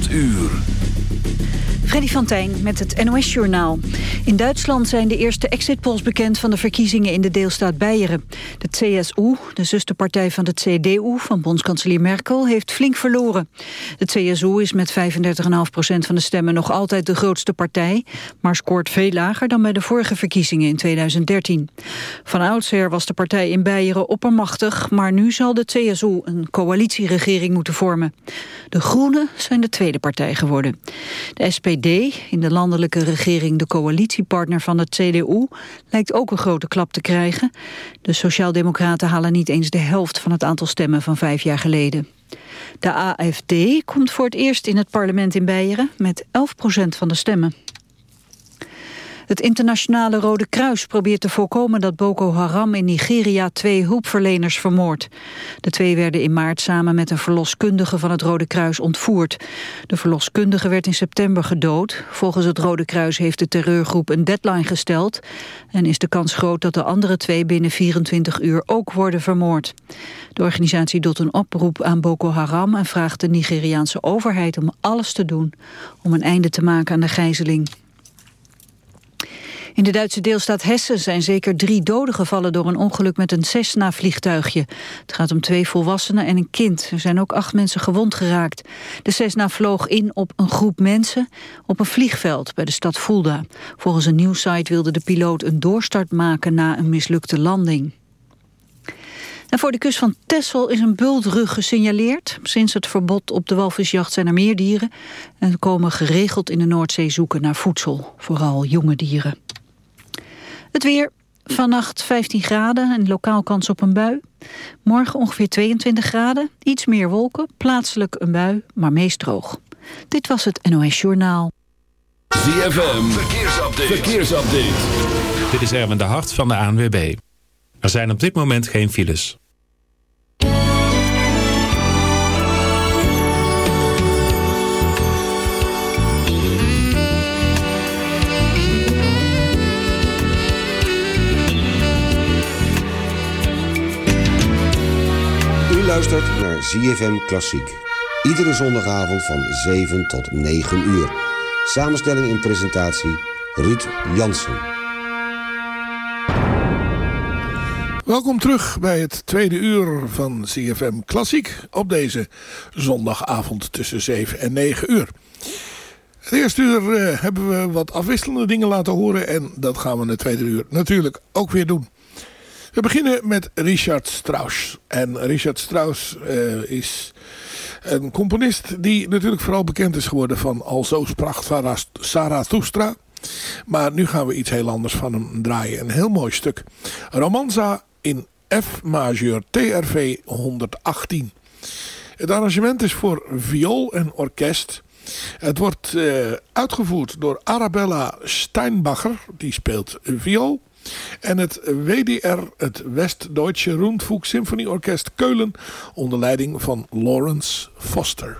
8 uur. Freddy van Tijn met het NOS-journaal. In Duitsland zijn de eerste exitpolls bekend van de verkiezingen in de deelstaat Beieren. De CSU, de zusterpartij van de CDU van bondskanselier Merkel, heeft flink verloren. De CSU is met 35,5% van de stemmen nog altijd de grootste partij, maar scoort veel lager dan bij de vorige verkiezingen in 2013. Van oudsher was de partij in Beieren oppermachtig, maar nu zal de CSU een coalitieregering moeten vormen. De Groenen zijn de tweede partij geworden. De SPD in de landelijke regering de coalitiepartner van het CDU, lijkt ook een grote klap te krijgen. De Sociaaldemocraten halen niet eens de helft van het aantal stemmen van vijf jaar geleden. De AFD komt voor het eerst in het parlement in Beieren met 11% van de stemmen. Het internationale Rode Kruis probeert te voorkomen dat Boko Haram in Nigeria twee hulpverleners vermoordt. De twee werden in maart samen met een verloskundige van het Rode Kruis ontvoerd. De verloskundige werd in september gedood. Volgens het Rode Kruis heeft de terreurgroep een deadline gesteld en is de kans groot dat de andere twee binnen 24 uur ook worden vermoord. De organisatie doet een oproep aan Boko Haram en vraagt de Nigeriaanse overheid om alles te doen om een einde te maken aan de gijzeling. In de Duitse deelstaat Hessen zijn zeker drie doden gevallen door een ongeluk met een Cessna-vliegtuigje. Het gaat om twee volwassenen en een kind. Er zijn ook acht mensen gewond geraakt. De Cessna vloog in op een groep mensen op een vliegveld bij de stad Fulda. Volgens een nieuwssite wilde de piloot een doorstart maken na een mislukte landing. Voor de kust van Texel is een bultrug gesignaleerd. Sinds het verbod op de walvisjacht zijn er meer dieren... en komen geregeld in de Noordzee zoeken naar voedsel. Vooral jonge dieren. Het weer, vannacht 15 graden en lokaal kans op een bui. Morgen ongeveer 22 graden, iets meer wolken, plaatselijk een bui, maar meest droog. Dit was het NOS Journaal. ZFM, verkeersupdate. verkeersupdate. Dit is Erwin de Hart van de ANWB. Er zijn op dit moment geen files. Luistert naar ZFM Klassiek. Iedere zondagavond van 7 tot 9 uur. Samenstelling en presentatie Ruud Jansen. Welkom terug bij het tweede uur van CFM Klassiek op deze zondagavond tussen 7 en 9 uur. Het eerste uur eh, hebben we wat afwisselende dingen laten horen en dat gaan we in het tweede uur natuurlijk ook weer doen. We beginnen met Richard Strauss. En Richard Strauss uh, is een componist die natuurlijk vooral bekend is geworden van Alzo sprak Zarathustra. Maar nu gaan we iets heel anders van hem draaien. Een heel mooi stuk. Romanza in F majeur TRV 118. Het arrangement is voor viool en orkest. Het wordt uh, uitgevoerd door Arabella Steinbacher, die speelt viool. En het WDR, het West-Deutsche Rundfunk Symfonieorkest Keulen, onder leiding van Lawrence Foster.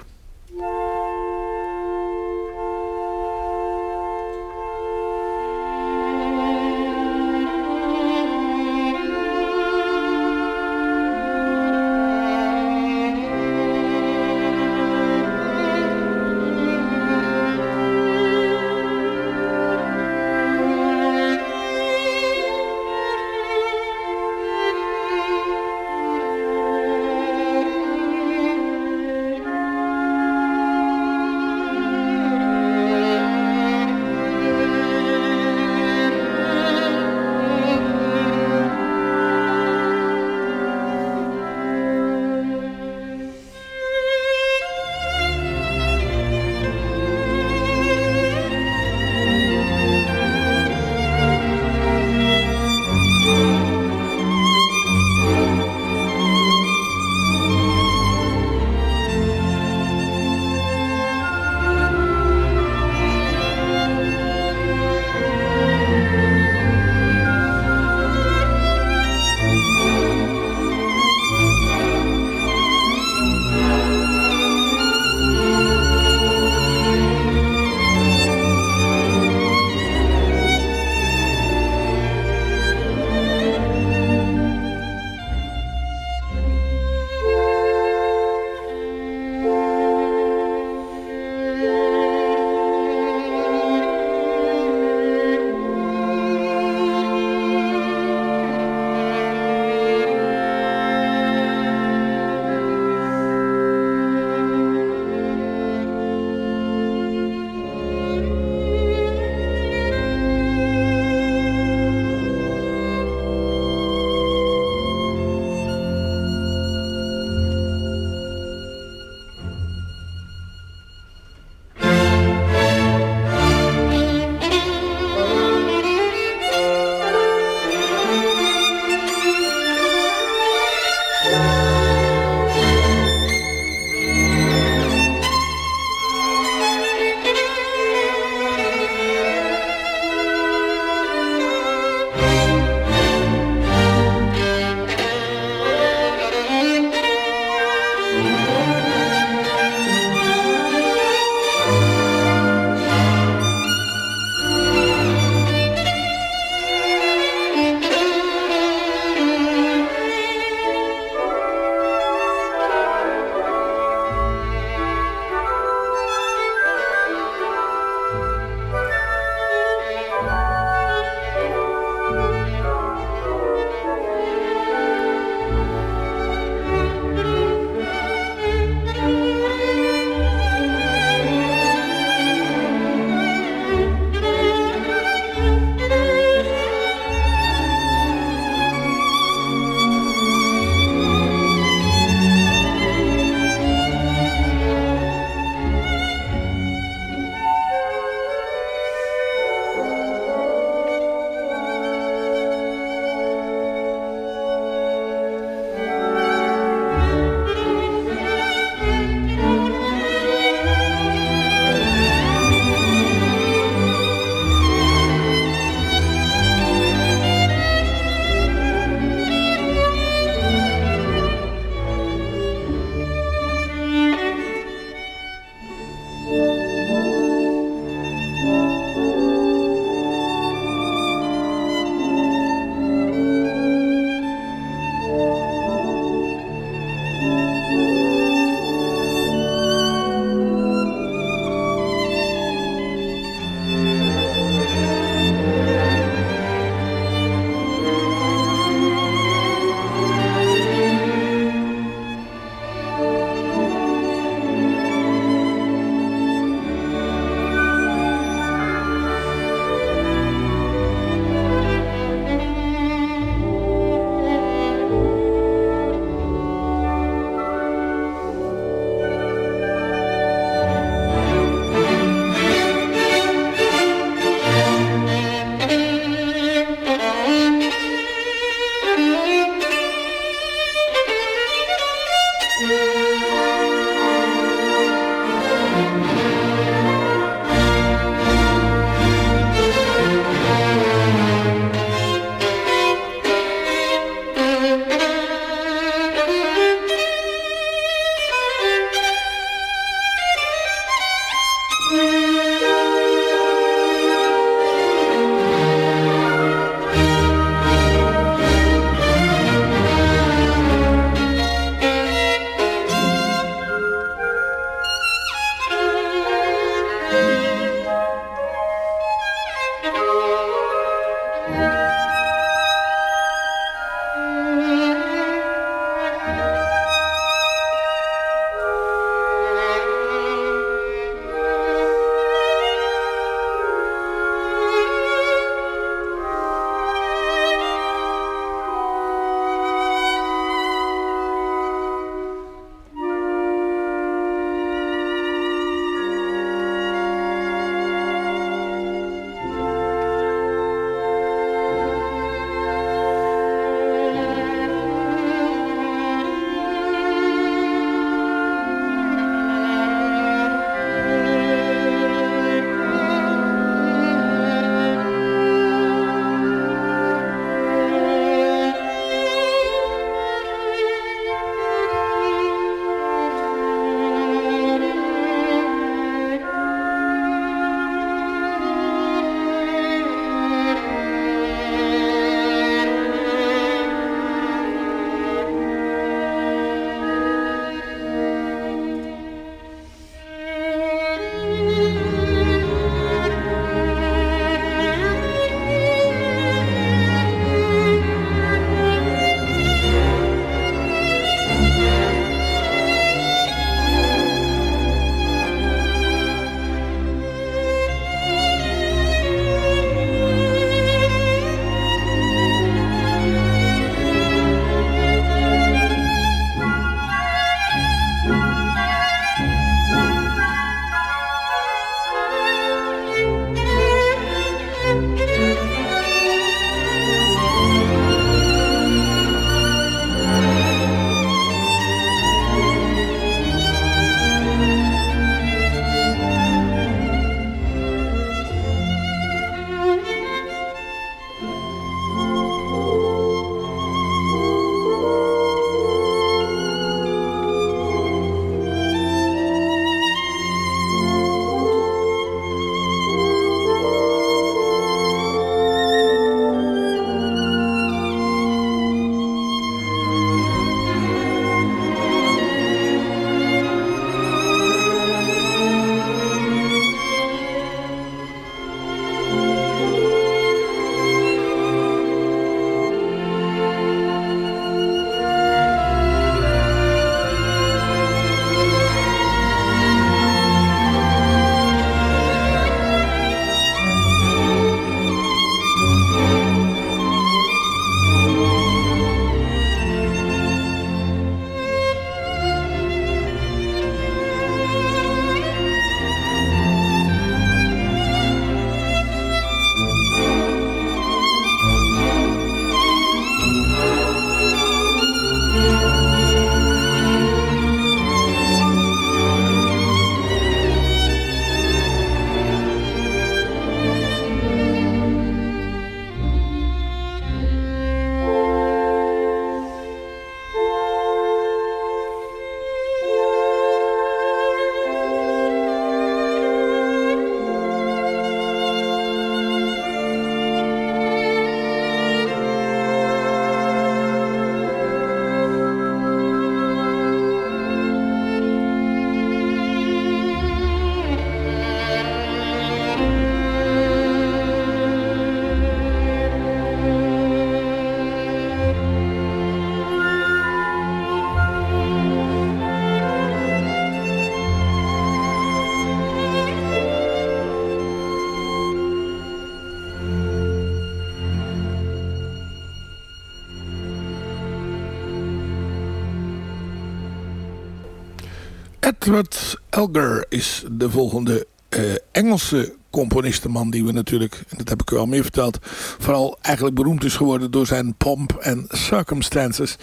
Edward Elgar is de volgende uh, Engelse componistenman die we natuurlijk, en dat heb ik u al meer verteld, vooral eigenlijk beroemd is geworden door zijn Pomp and Circumstances,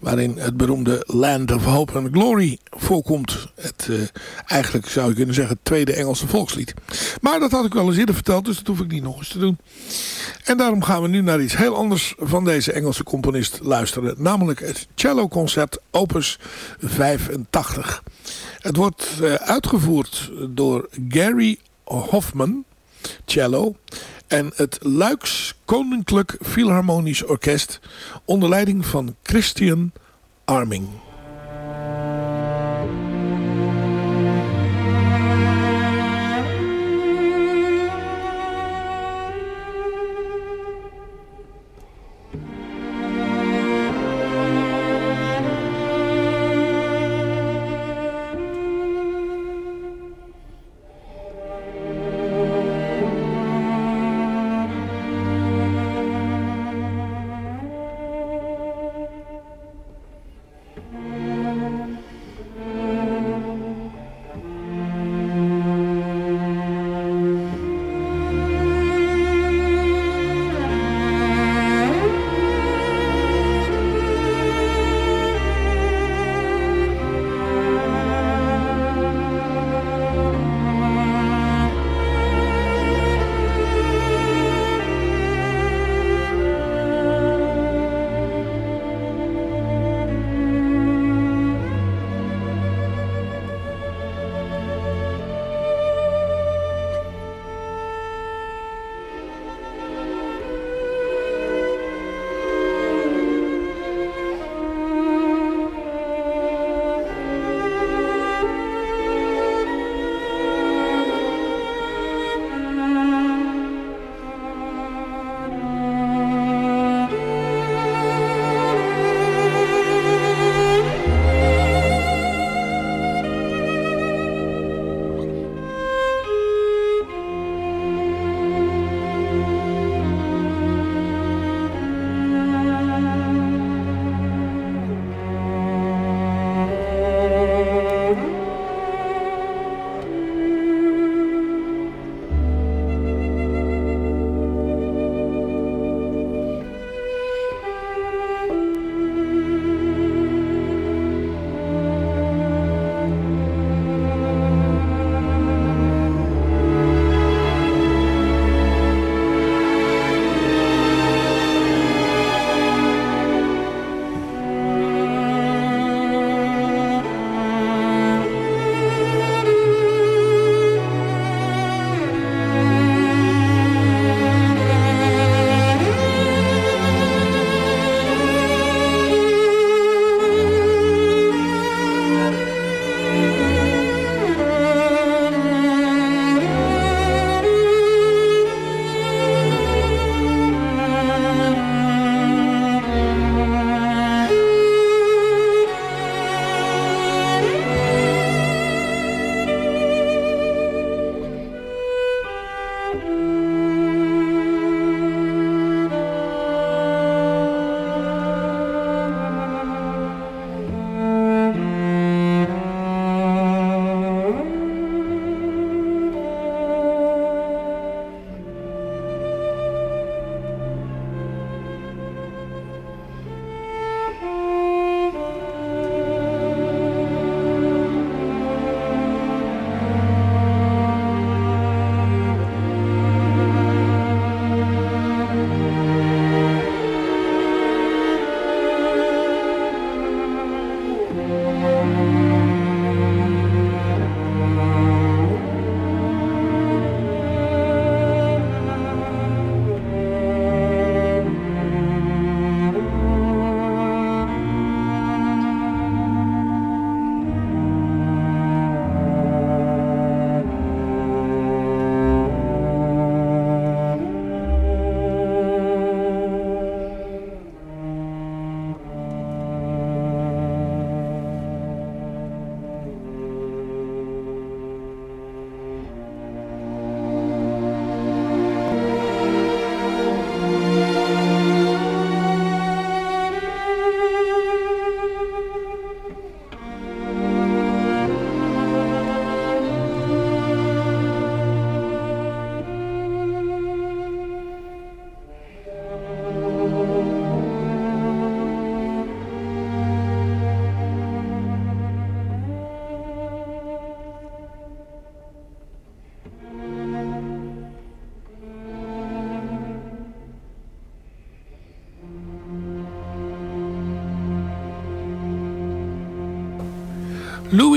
waarin het beroemde Land of Hope and Glory voorkomt. Het, uh, eigenlijk zou je kunnen zeggen het tweede Engelse volkslied. Maar dat had ik wel eens eerder verteld, dus dat hoef ik niet nog eens te doen. En daarom gaan we nu naar iets heel anders van deze Engelse componist luisteren, namelijk het cello concert opus 85. Het wordt uh, uitgevoerd door Gary Hoffman, cello. En het Luiks Koninklijk Philharmonisch Orkest onder leiding van Christian Arming.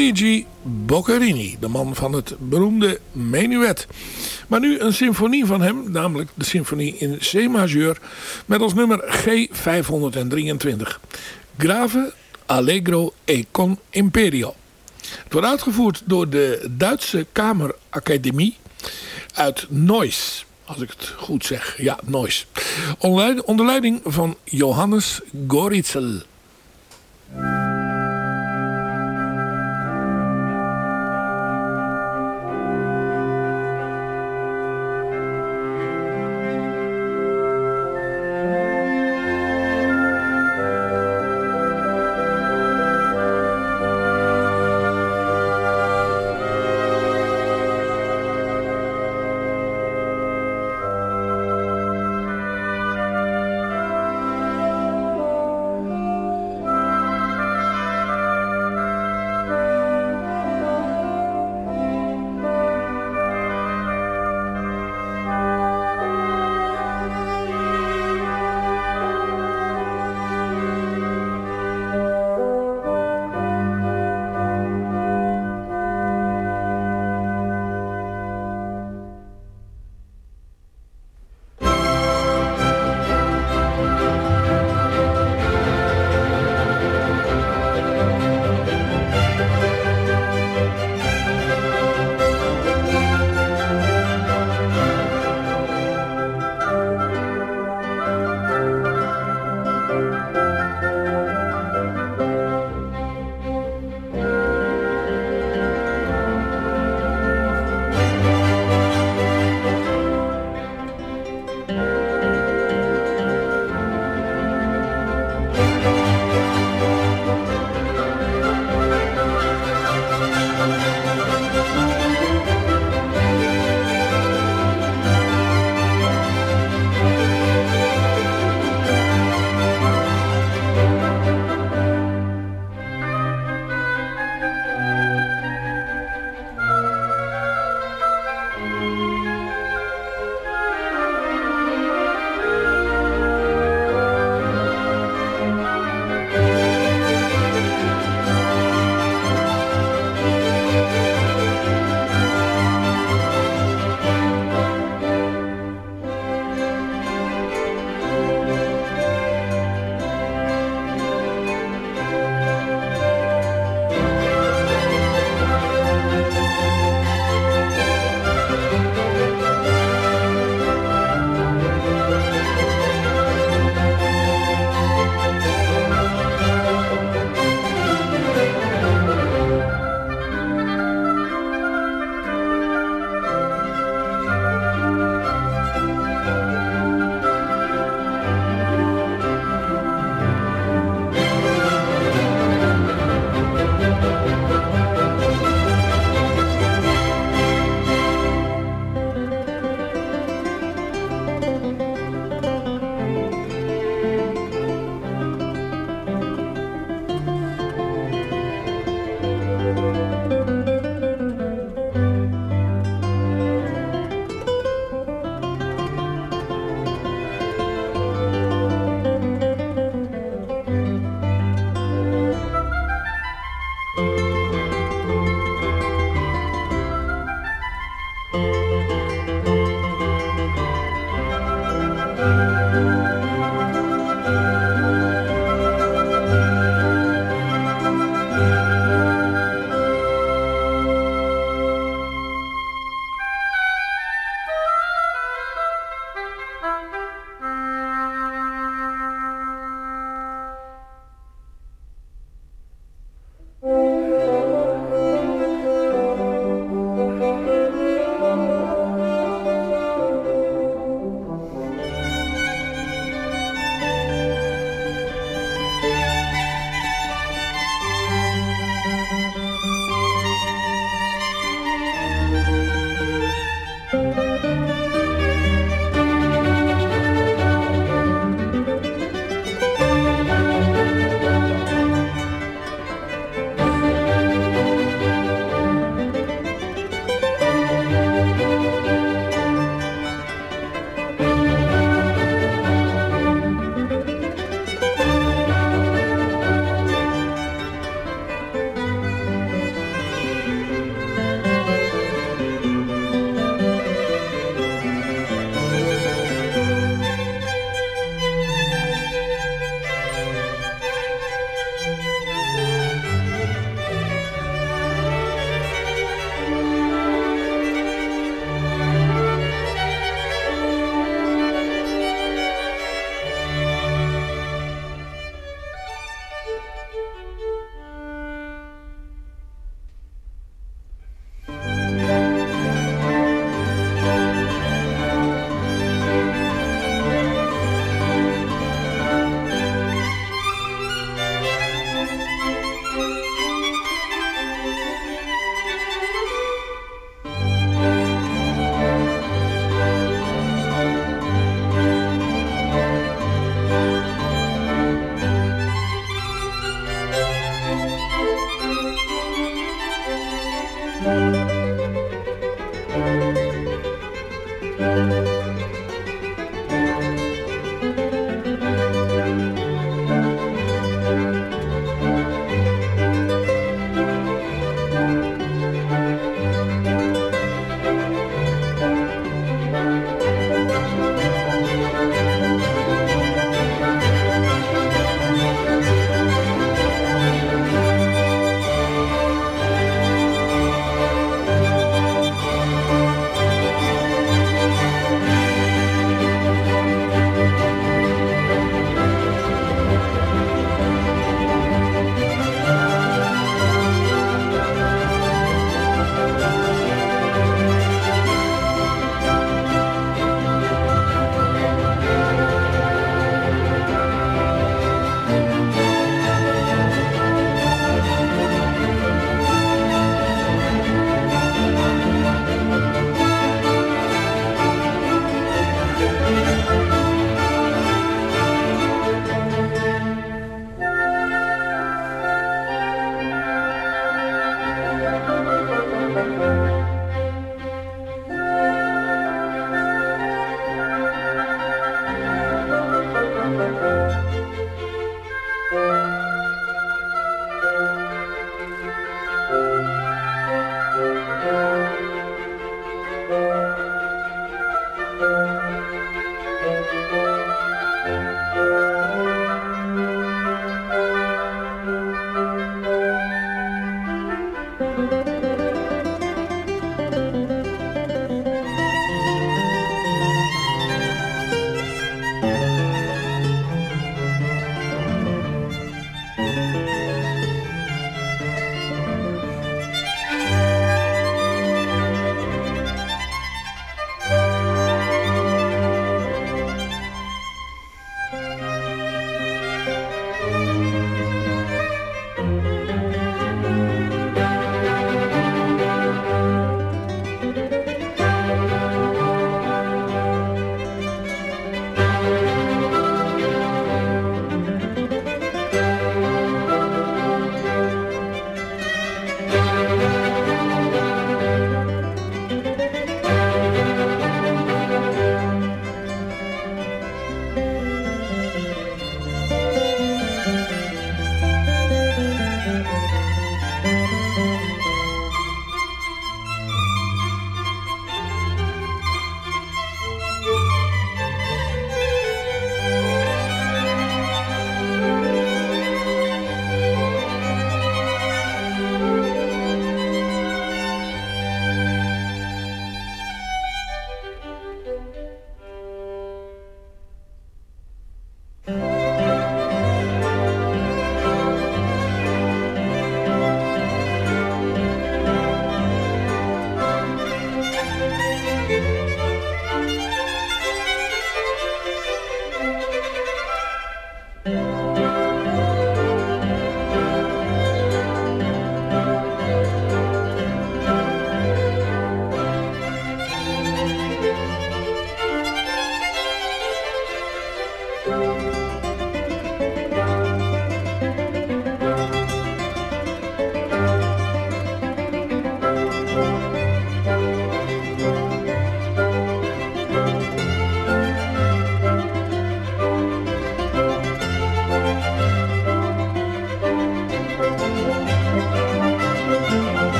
Luigi Boccherini, de man van het beroemde menuet. Maar nu een symfonie van hem, namelijk de symfonie in C majeur met als nummer G523. Grave Allegro e con Imperio. Het wordt uitgevoerd door de Duitse Kameracademie uit Neuss. Als ik het goed zeg. Ja, Neuss. Onder leiding van Johannes Goritzel.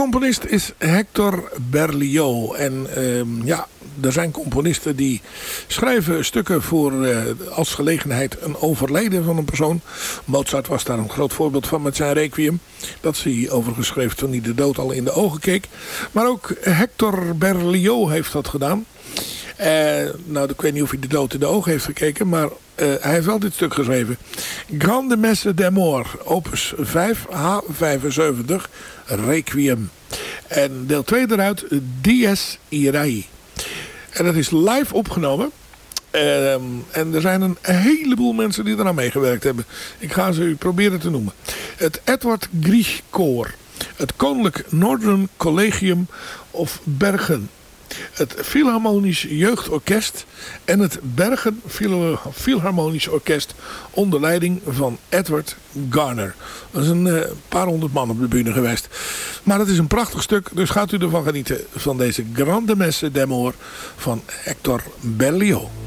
Componist is Hector Berlioz. En ehm, ja, er zijn componisten die schrijven stukken voor uh, als gelegenheid een overlijden van een persoon. Mozart was daar een groot voorbeeld van met zijn Requiem. Dat is hij overgeschreven toen hij de dood al in de ogen keek. Maar ook Hector Berlioz heeft dat gedaan. Uh, nou, ik weet niet of hij de dood in de ogen heeft gekeken, maar uh, hij heeft wel dit stuk geschreven. Grande Messe d'Amour, opus 5, H75, Requiem. En deel 2 eruit, Dies Irae. En dat is live opgenomen. Uh, en er zijn een heleboel mensen die eraan meegewerkt hebben. Ik ga ze u proberen te noemen. Het Edward Grieg Koor. Het Koninklijk Northern Collegium of Bergen het Philharmonisch Jeugdorkest en het Bergen Philharmonisch Orkest onder leiding van Edward Garner. Dat is een uh, paar honderd man op de bühne geweest. Maar het is een prachtig stuk, dus gaat u ervan genieten van deze Grande Messe d'Amour van Hector Berlioz.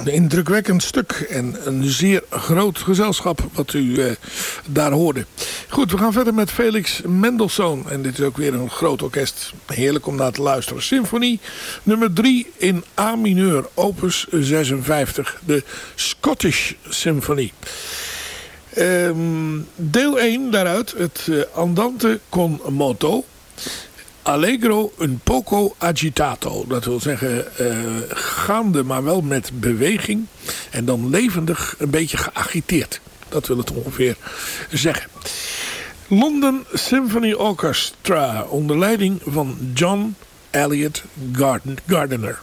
Een indrukwekkend stuk en een zeer groot gezelschap wat u uh, daar hoorde. Goed, we gaan verder met Felix Mendelssohn. En dit is ook weer een groot orkest. Heerlijk om naar te luisteren. Symfonie nummer 3 in A mineur, opus 56. De Scottish Symphony. Um, deel 1 daaruit, het uh, Andante con moto. Allegro un poco agitato. Dat wil zeggen uh, gaande maar wel met beweging. En dan levendig een beetje geagiteerd. Dat wil het ongeveer zeggen. London Symphony Orchestra onder leiding van John Elliott Gardiner.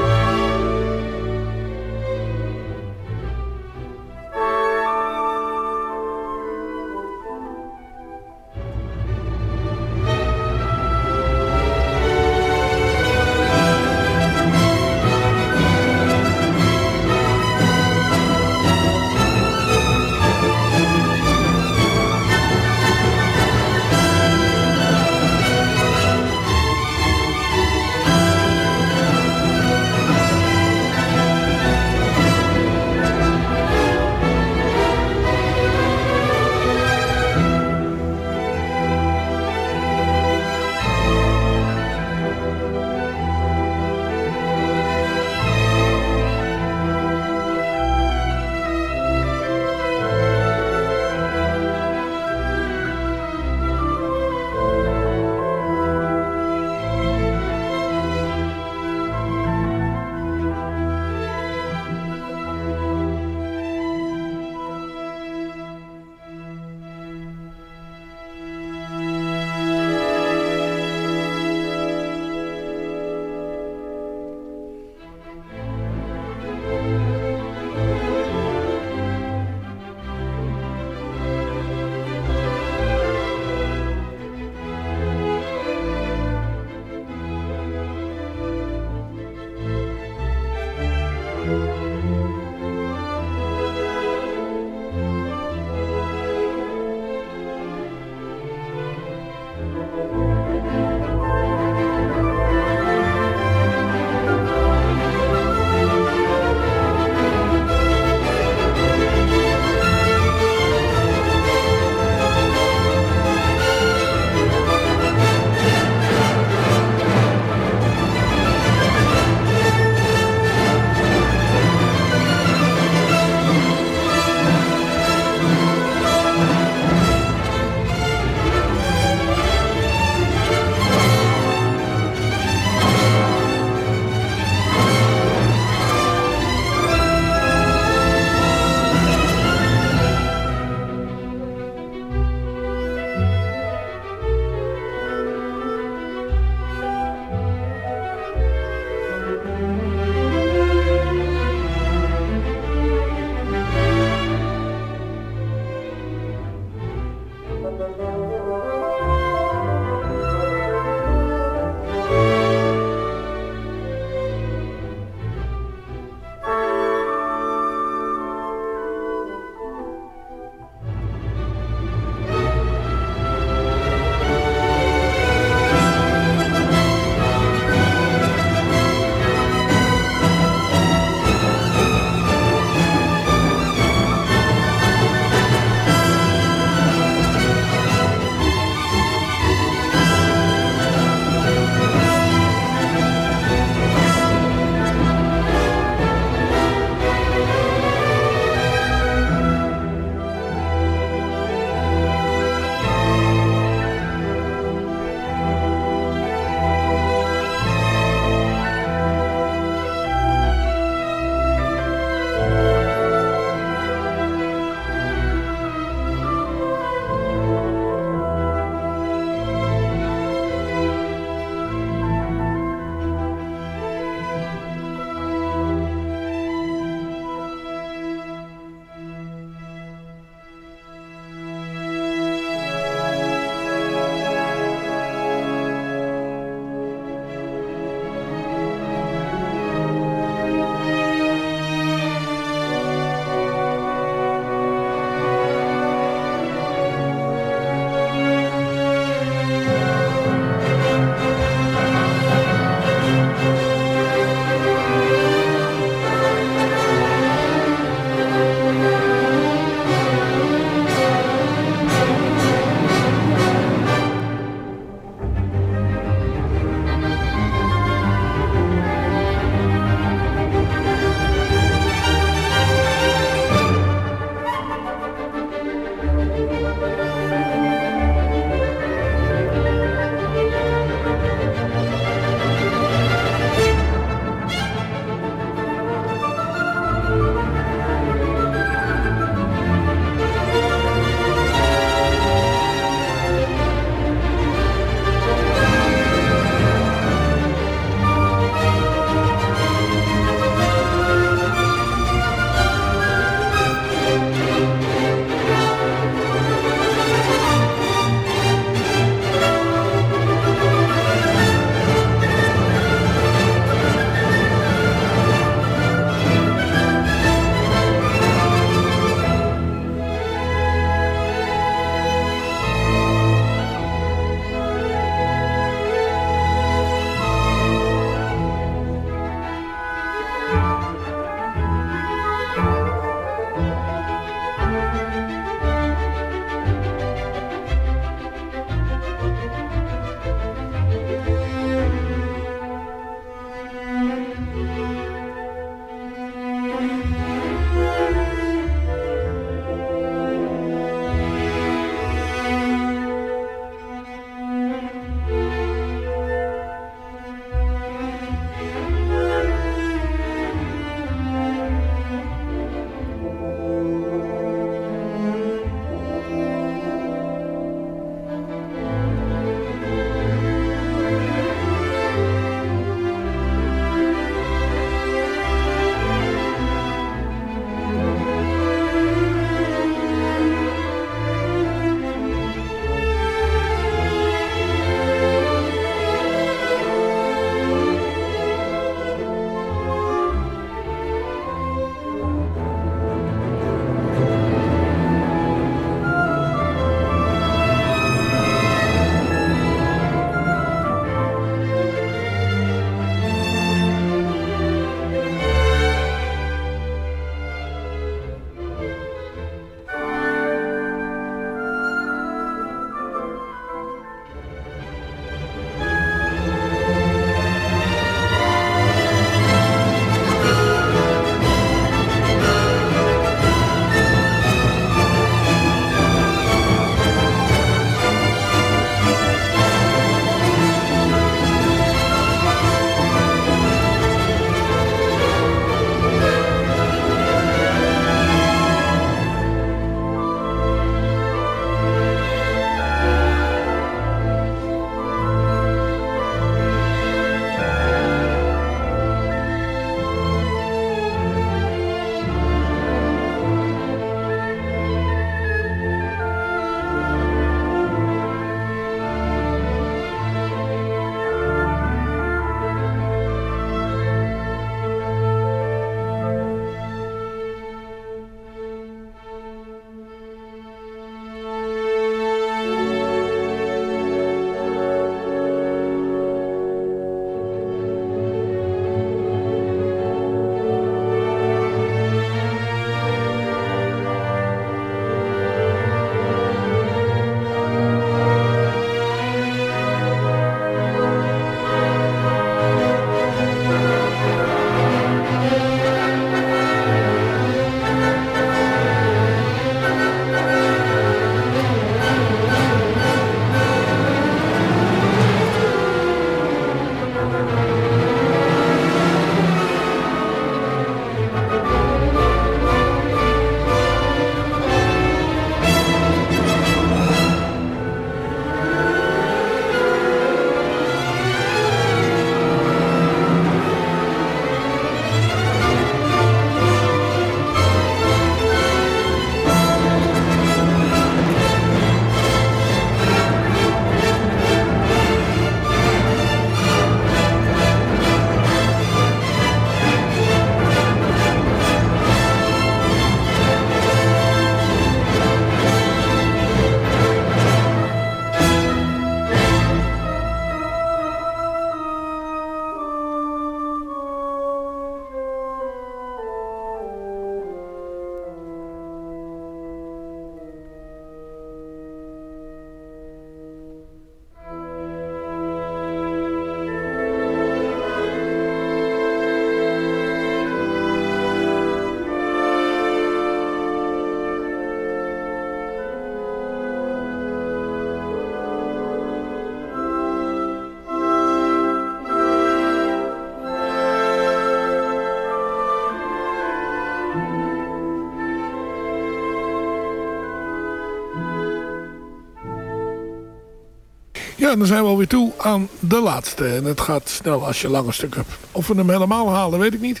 Ja, dan zijn we alweer toe aan de laatste. En het gaat snel als je lange stuk hebt. Of we hem helemaal halen, weet ik niet.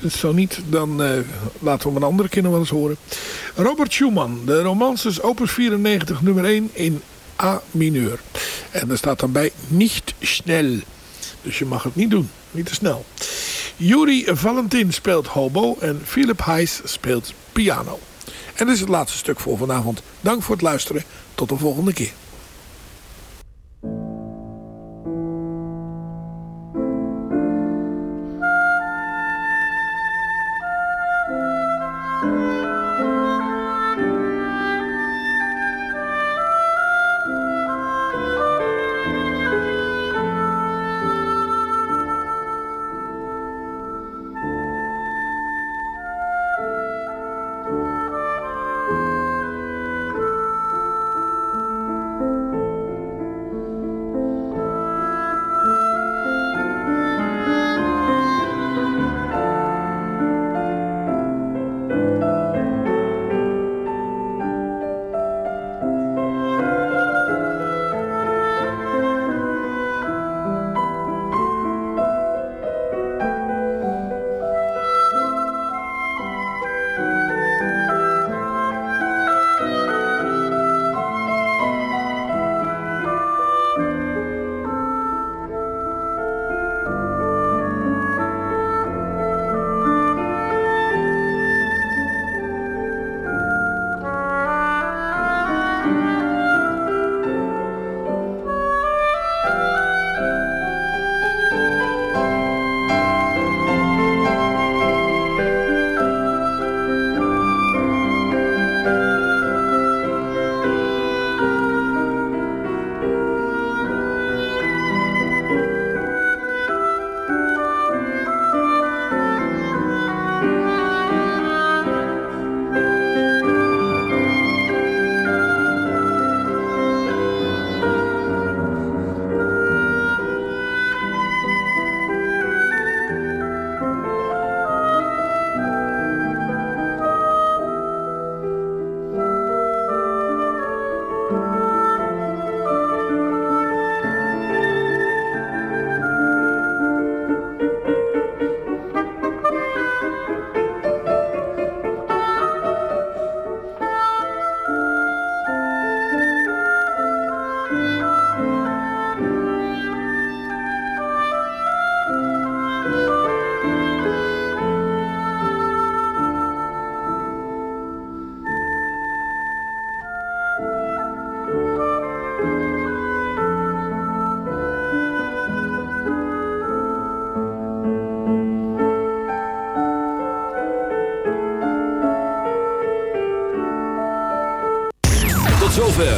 Dus zo niet, dan uh, laten we hem een andere keer nog wel eens horen. Robert Schumann, de romances opus 94 nummer 1 in A mineur. En er staat dan bij niet snel. Dus je mag het niet doen, niet te snel. Yuri Valentin speelt hobo en Philip Heijs speelt piano. En dit is het laatste stuk voor vanavond. Dank voor het luisteren. Tot de volgende keer.